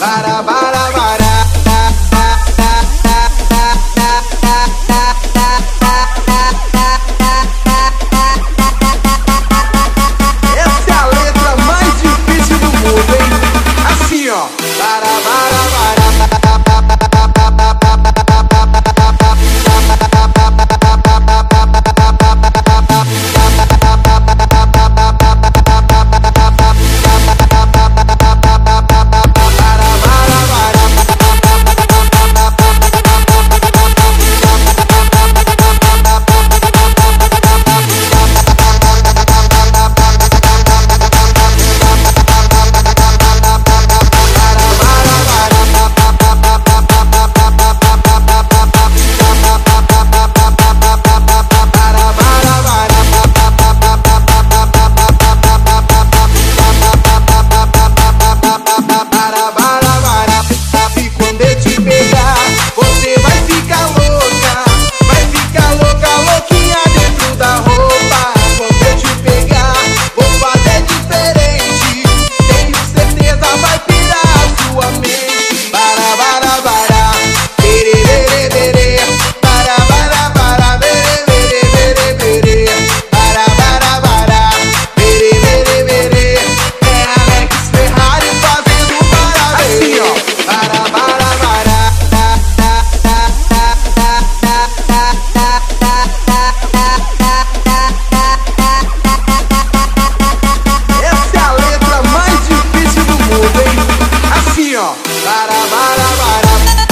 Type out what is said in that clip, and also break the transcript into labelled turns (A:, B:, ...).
A: Barabá. Bara, bara, bara.